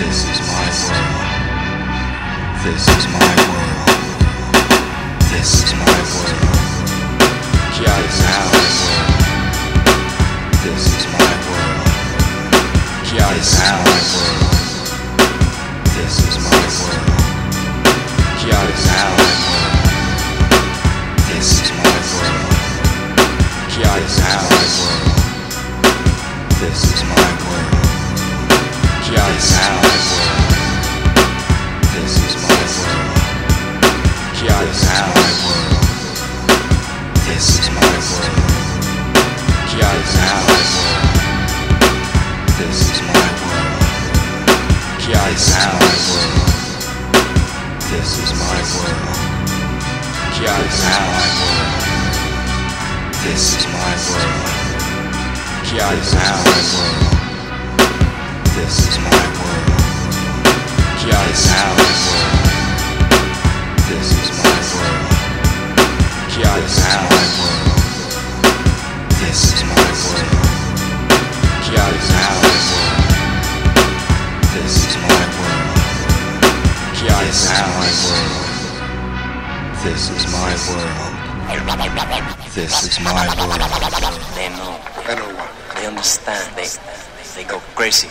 This is my world. This is my world. This is my world. Kiara's house. This is my world. Kiara's house. This is my world. Kiara's house. This is my world. Kiara's house. This is my world. This is my world. This is my world. Yeah, this is my world. This is my world. This is my world. This is my world. Yeah, this is my world. This is my world. Yeah, this. This is my world. Yeah, this is my world. This is my world. This is my world. This is my world. They know. I. They understand. They they go crazy.